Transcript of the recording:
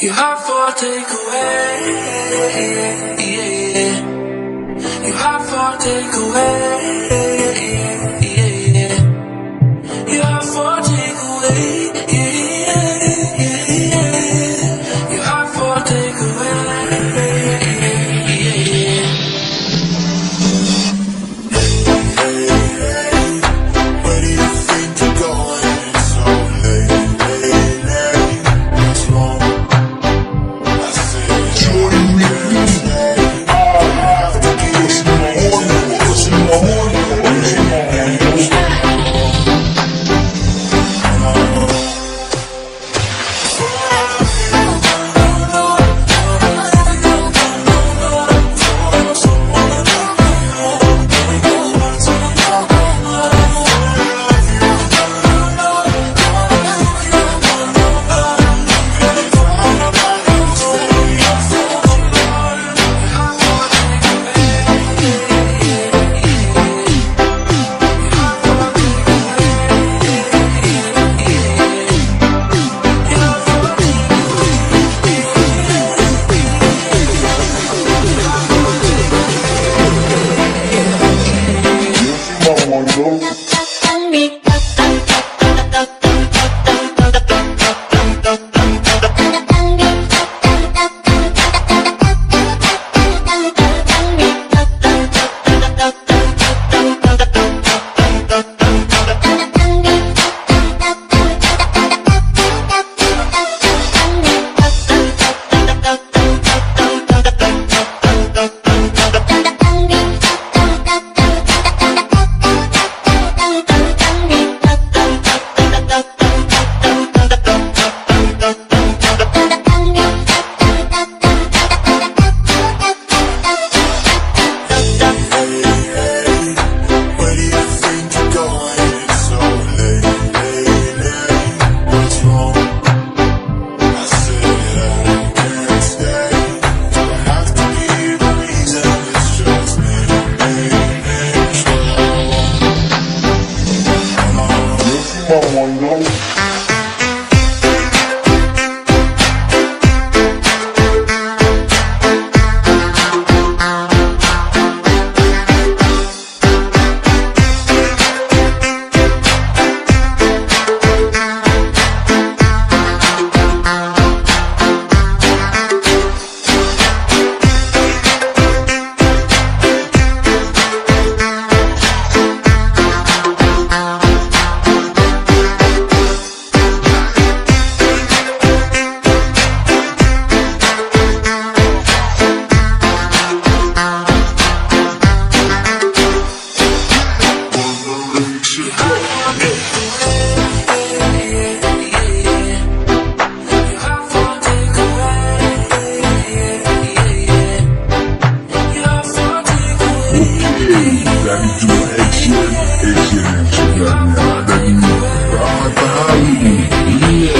You have for takeaway. You have for takeaway. You have for takeaway. Come on. to action, action into that. That you the.